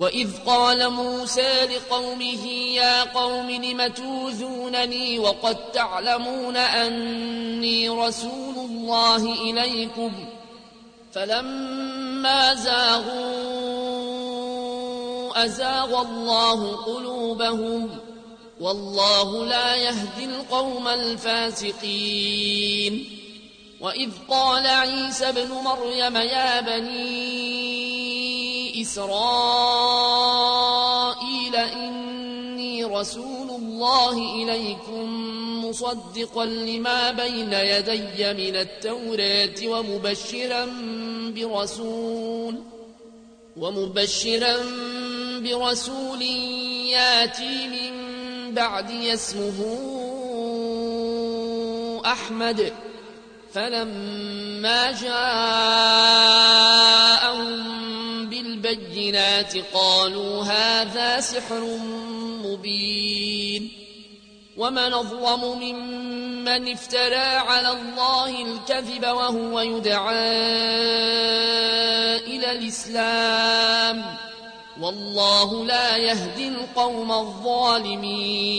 وإذ قال موسى لقومه يا قوم لم توذونني وقد تعلمون أني رسول الله إليكم فلما زاغوا أزاغ الله قلوبهم والله لا يهدي القوم الفاسقين وإذ قال عيسى ابن مريم يا بني إسرائيل إني رسول الله إليكم مصدقا لما بين يدي من التوراة ومبشرا برسول ومبشرا برسول ياتي من بعدي اسمه أحمد. فلما جاءهم بالبينات قالوا هذا سحر مبين ومن أظلم ممن افترى على الله الكذب وهو يدعى إلى الإسلام والله لا يهدي القوم الظالمين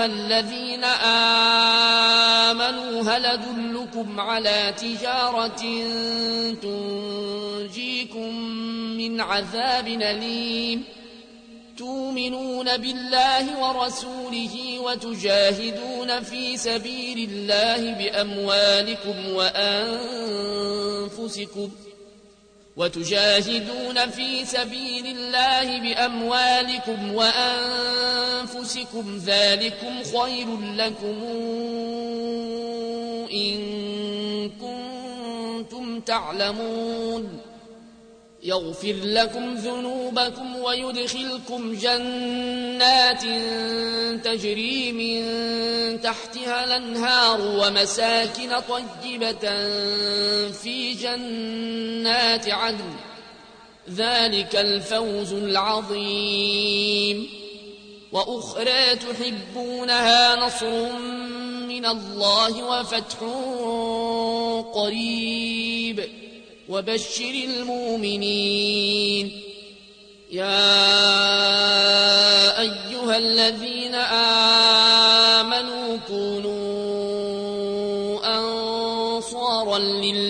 أيها الذين آمنوا هل أدلكم على تجارة تنجيكم من عذاب أليم؟ تؤمنون بالله ورسوله وتجاهدون في سبيل الله بأموالكم وأنفسكم وتجاهدون في سبيل الله بأموالكم وأنفسكم ذلكم خير لكم إن كنتم تعلمون. يغفر لكم ذنوبكم ويدخلكم جنات تجري من تحتها الأنهار ومساكن طيبة في جنات عدن. ذلك الفوز العظيم. وأخرى تحبونها نصر من الله وفتح قريب. وبشر المؤمنين. يا أيها الذين آمنوا كونوا أنصارا لله